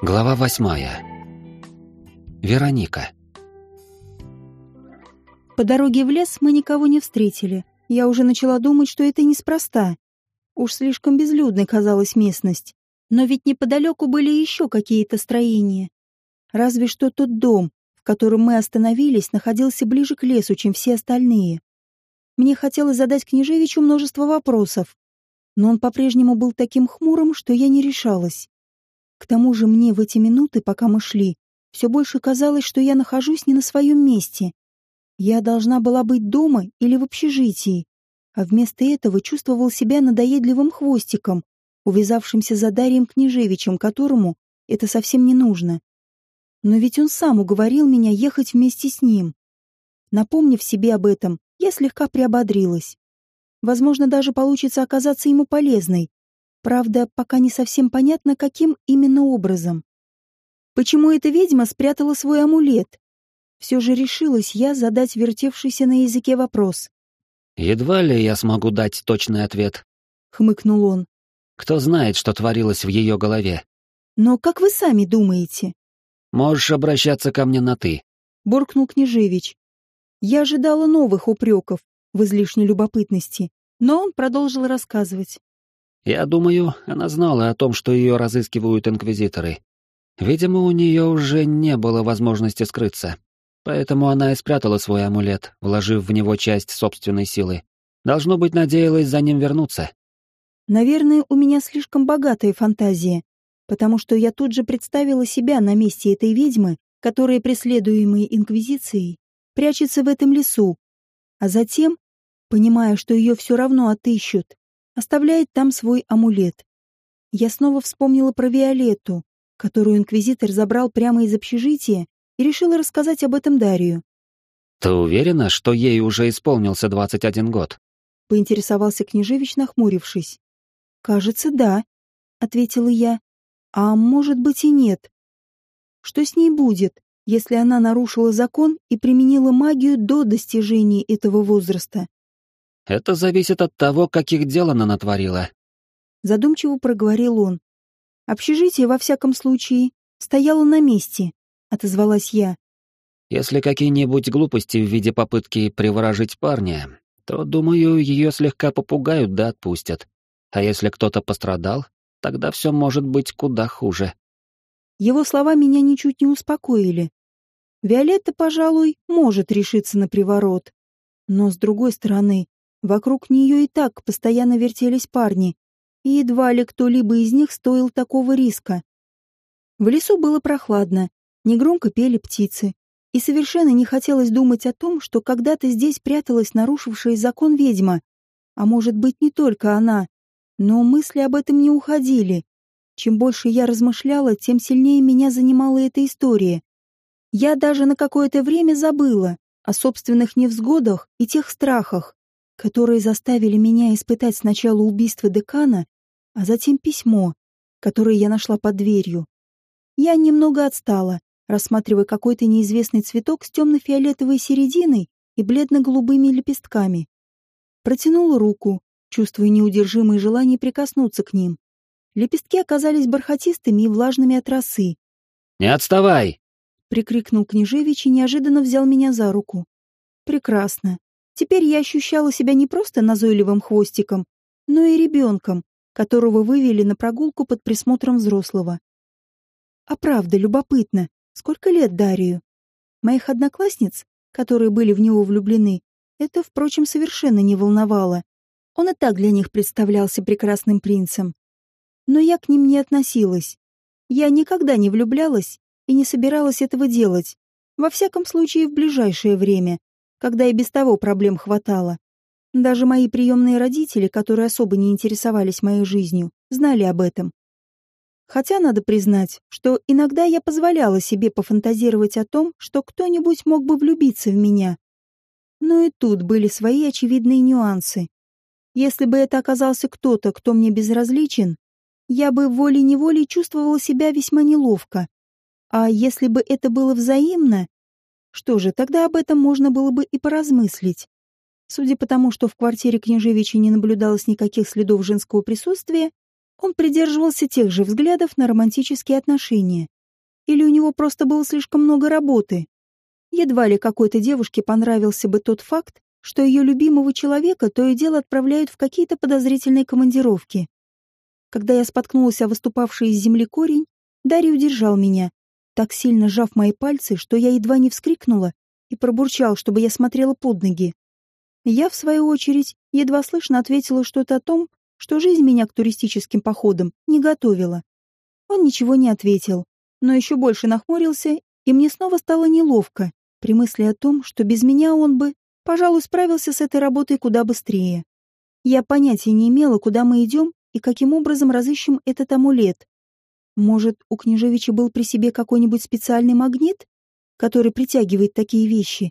Глава восьмая. Вероника. По дороге в лес мы никого не встретили. Я уже начала думать, что это неспроста. Уж слишком безлюдной казалась местность. Но ведь неподалеку были еще какие-то строения. Разве что тот дом, в котором мы остановились, находился ближе к лесу, чем все остальные. Мне хотелось задать Княжевичу множество вопросов, но он по-прежнему был таким хмурым, что я не решалась. К тому же мне в эти минуты, пока мы шли, все больше казалось, что я нахожусь не на своем месте. Я должна была быть дома или в общежитии, а вместо этого чувствовал себя надоедливым хвостиком, увязавшимся за Дарием Княжевичем, которому это совсем не нужно. Но ведь он сам уговорил меня ехать вместе с ним. Напомнив себе об этом, я слегка приободрилась. Возможно, даже получится оказаться ему полезной. Правда, пока не совсем понятно, каким именно образом. Почему эта ведьма спрятала свой амулет? Все же решилась я задать вертевшийся на языке вопрос. «Едва ли я смогу дать точный ответ», — хмыкнул он. «Кто знает, что творилось в ее голове?» «Но как вы сами думаете?» «Можешь обращаться ко мне на «ты», — буркнул Княжевич. Я ожидала новых упреков, в излишней любопытности, но он продолжил рассказывать. «Я думаю, она знала о том, что ее разыскивают инквизиторы. Видимо, у нее уже не было возможности скрыться. Поэтому она и спрятала свой амулет, вложив в него часть собственной силы. Должно быть, надеялась за ним вернуться. Наверное, у меня слишком богатая фантазия, потому что я тут же представила себя на месте этой ведьмы, которая, преследуемая Инквизицией, прячется в этом лесу, а затем, понимая, что ее все равно отыщут, оставляет там свой амулет. Я снова вспомнила про Виолетту, которую инквизитор забрал прямо из общежития и решила рассказать об этом Дарию. «Ты уверена, что ей уже исполнился 21 год?» — поинтересовался княжевич, нахмурившись. «Кажется, да», — ответила я. «А может быть и нет. Что с ней будет, если она нарушила закон и применила магию до достижения этого возраста. Это зависит от того, каких дел она натворила. Задумчиво проговорил он. Общежитие, во всяком случае, стояло на месте, отозвалась я. Если какие-нибудь глупости в виде попытки приворожить парня, то, думаю, ее слегка попугают да отпустят. А если кто-то пострадал, тогда все может быть куда хуже. Его слова меня ничуть не успокоили. Виолетта, пожалуй, может решиться на приворот. Но, с другой стороны, вокруг нее и так постоянно вертелись парни, и едва ли кто-либо из них стоил такого риска. В лесу было прохладно, негромко пели птицы, и совершенно не хотелось думать о том, что когда-то здесь пряталась нарушившая закон ведьма. А может быть, не только она. Но мысли об этом не уходили. Чем больше я размышляла, тем сильнее меня занимала эта история. Я даже на какое-то время забыла о собственных невзгодах и тех страхах, которые заставили меня испытать сначала убийство декана, а затем письмо, которое я нашла под дверью. Я немного отстала, рассматривая какой-то неизвестный цветок с темно-фиолетовой серединой и бледно-голубыми лепестками. Протянула руку, чувствуя неудержимое желание прикоснуться к ним. Лепестки оказались бархатистыми и влажными от росы. «Не отставай!» прикрикнул княжевич и неожиданно взял меня за руку. Прекрасно. Теперь я ощущала себя не просто назойливым хвостиком, но и ребенком, которого вывели на прогулку под присмотром взрослого. А правда, любопытно, сколько лет Дарию? Моих одноклассниц, которые были в него влюблены, это, впрочем, совершенно не волновало. Он и так для них представлялся прекрасным принцем. Но я к ним не относилась. Я никогда не влюблялась и не собиралась этого делать. Во всяком случае, в ближайшее время, когда и без того проблем хватало. Даже мои приемные родители, которые особо не интересовались моей жизнью, знали об этом. Хотя надо признать, что иногда я позволяла себе пофантазировать о том, что кто-нибудь мог бы влюбиться в меня. Но и тут были свои очевидные нюансы. Если бы это оказался кто-то, кто мне безразличен, я бы волей-неволей чувствовала себя весьма неловко. А если бы это было взаимно, что же, тогда об этом можно было бы и поразмыслить. Судя по тому, что в квартире княжевича не наблюдалось никаких следов женского присутствия, Он придерживался тех же взглядов на романтические отношения. Или у него просто было слишком много работы. Едва ли какой-то девушке понравился бы тот факт, что ее любимого человека то и дело отправляют в какие-то подозрительные командировки. Когда я споткнулась о выступавший из земли корень, Дарья удержал меня, так сильно сжав мои пальцы, что я едва не вскрикнула и пробурчал, чтобы я смотрела под ноги. Я, в свою очередь, едва слышно ответила что-то о том, что жизнь меня к туристическим походам не готовила. Он ничего не ответил, но еще больше нахмурился, и мне снова стало неловко при мысли о том, что без меня он бы, пожалуй, справился с этой работой куда быстрее. Я понятия не имела, куда мы идем и каким образом разыщем этот амулет. Может, у княжевича был при себе какой-нибудь специальный магнит, который притягивает такие вещи?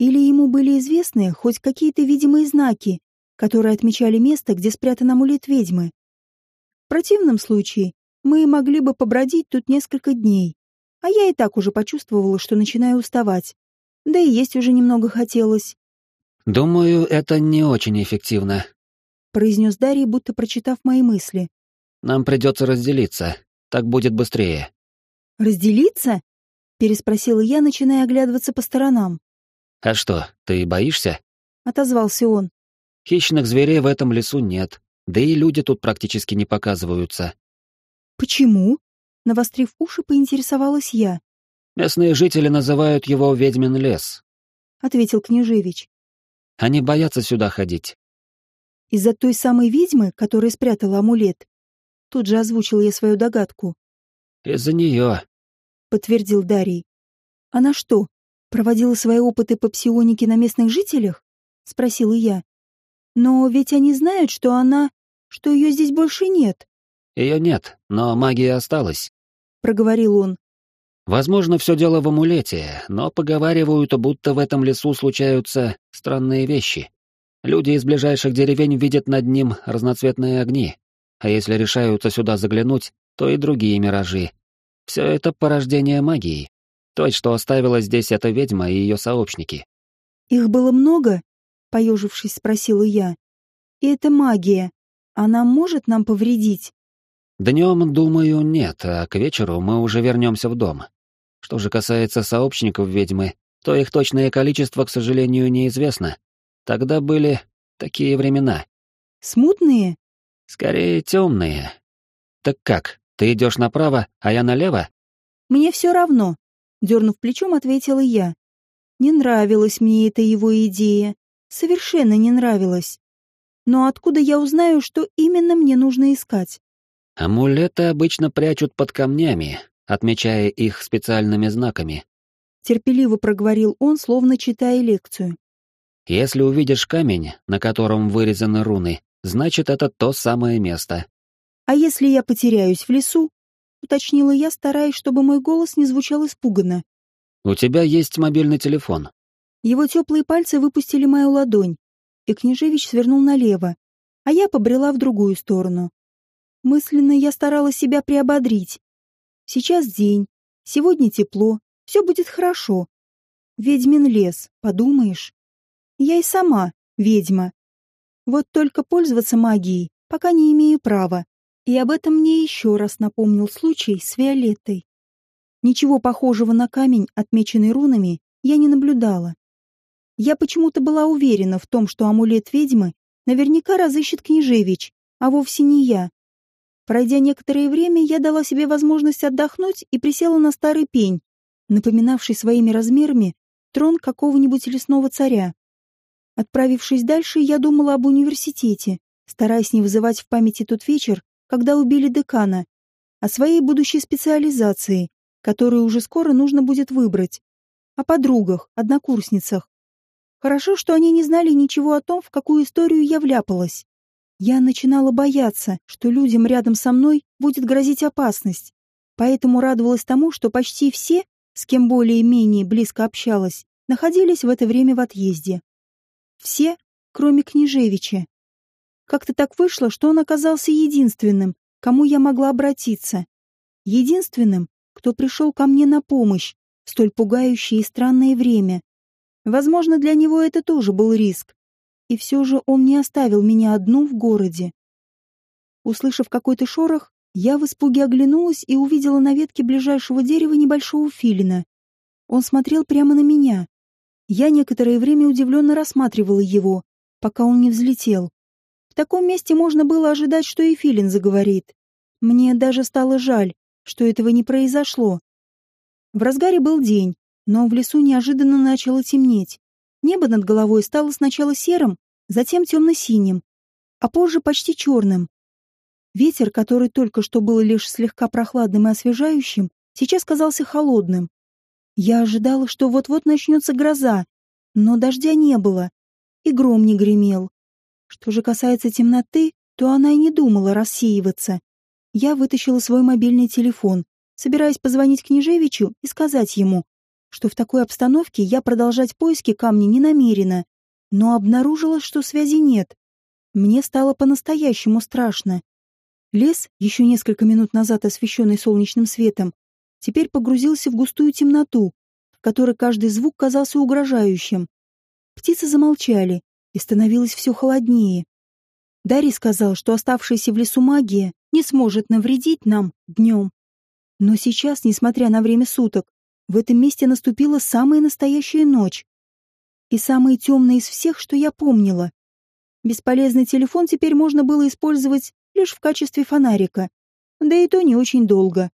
Или ему были известны хоть какие-то видимые знаки, которые отмечали место, где спрятан амулет ведьмы. В противном случае мы могли бы побродить тут несколько дней, а я и так уже почувствовала, что начинаю уставать. Да и есть уже немного хотелось. «Думаю, это не очень эффективно», — произнес Дарий, будто прочитав мои мысли. «Нам придется разделиться. Так будет быстрее». «Разделиться?» — переспросила я, начиная оглядываться по сторонам. «А что, ты боишься?» — отозвался он. Хищных зверей в этом лесу нет, да и люди тут практически не показываются. Почему? Навострив уши, поинтересовалась я. Местные жители называют его Ведьмин лес, ответил княжевич. Они боятся сюда ходить. Из-за той самой ведьмы, которая спрятала амулет. Тут же озвучил я свою догадку. Из-за нее, подтвердил Дарий. Она что, проводила свои опыты по псионике на местных жителях? спросила я. Но ведь они знают, что она... что ее здесь больше нет. Ее нет, но магия осталась. Проговорил он. Возможно, все дело в амулете, но поговаривают, будто в этом лесу случаются странные вещи. Люди из ближайших деревень видят над ним разноцветные огни, а если решаются сюда заглянуть, то и другие миражи. Все это порождение магии. Той, что оставила здесь эта ведьма и ее сообщники. Их было много? поежившись, спросила я. И это магия. Она может нам повредить? Днем, думаю, нет, а к вечеру мы уже вернемся в дом. Что же касается сообщников ведьмы, то их точное количество, к сожалению, неизвестно. Тогда были такие времена. Смутные? Скорее, темные. Так как, ты идешь направо, а я налево? Мне все равно, дернув плечом, ответила я. Не нравилась мне эта его идея совершенно не нравилось. Но откуда я узнаю, что именно мне нужно искать? Амулеты обычно прячут под камнями, отмечая их специальными знаками. Терпеливо проговорил он, словно читая лекцию. Если увидишь камень, на котором вырезаны руны, значит, это то самое место. А если я потеряюсь в лесу? Уточнила я, стараясь, чтобы мой голос не звучал испуганно. У тебя есть мобильный телефон. Его теплые пальцы выпустили мою ладонь, и Княжевич свернул налево, а я побрела в другую сторону. Мысленно я старалась себя приободрить. Сейчас день, сегодня тепло, все будет хорошо. Ведьмин лес, подумаешь. Я и сама ведьма. Вот только пользоваться магией пока не имею права. И об этом мне еще раз напомнил случай с Виолеттой. Ничего похожего на камень, отмеченный рунами, я не наблюдала. Я почему-то была уверена в том, что амулет ведьмы наверняка разыщет княжевич, а вовсе не я. Пройдя некоторое время, я дала себе возможность отдохнуть и присела на старый пень, напоминавший своими размерами трон какого-нибудь лесного царя. Отправившись дальше, я думала об университете, стараясь не вызывать в памяти тот вечер, когда убили декана, о своей будущей специализации, которую уже скоро нужно будет выбрать, о подругах, однокурсницах, Хорошо, что они не знали ничего о том, в какую историю я вляпалась. Я начинала бояться, что людям рядом со мной будет грозить опасность. Поэтому радовалась тому, что почти все, с кем более-менее близко общалась, находились в это время в отъезде. Все, кроме Княжевича. Как-то так вышло, что он оказался единственным, кому я могла обратиться. Единственным, кто пришел ко мне на помощь в столь пугающее и странное время. Возможно, для него это тоже был риск. И все же он не оставил меня одну в городе. Услышав какой-то шорох, я в испуге оглянулась и увидела на ветке ближайшего дерева небольшого филина. Он смотрел прямо на меня. Я некоторое время удивленно рассматривала его, пока он не взлетел. В таком месте можно было ожидать, что и филин заговорит. Мне даже стало жаль, что этого не произошло. В разгаре был день, но в лесу неожиданно начало темнеть. Небо над головой стало сначала серым, затем темно-синим, а позже почти черным. Ветер, который только что был лишь слегка прохладным и освежающим, сейчас казался холодным. Я ожидала, что вот-вот начнется гроза, но дождя не было, и гром не гремел. Что же касается темноты, то она и не думала рассеиваться. Я вытащила свой мобильный телефон, собираясь позвонить Княжевичу и сказать ему, что в такой обстановке я продолжать поиски камня не намерена, но обнаружила, что связи нет. Мне стало по-настоящему страшно. Лес, еще несколько минут назад освещенный солнечным светом, теперь погрузился в густую темноту, в которой каждый звук казался угрожающим. Птицы замолчали, и становилось все холоднее. Дарий сказал, что оставшаяся в лесу магия не сможет навредить нам днем. Но сейчас, несмотря на время суток, в этом месте наступила самая настоящая ночь. И самая темная из всех, что я помнила. Бесполезный телефон теперь можно было использовать лишь в качестве фонарика, да и то не очень долго.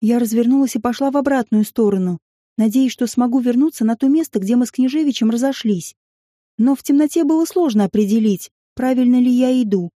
Я развернулась и пошла в обратную сторону, надеясь, что смогу вернуться на то место, где мы с Княжевичем разошлись. Но в темноте было сложно определить, правильно ли я иду.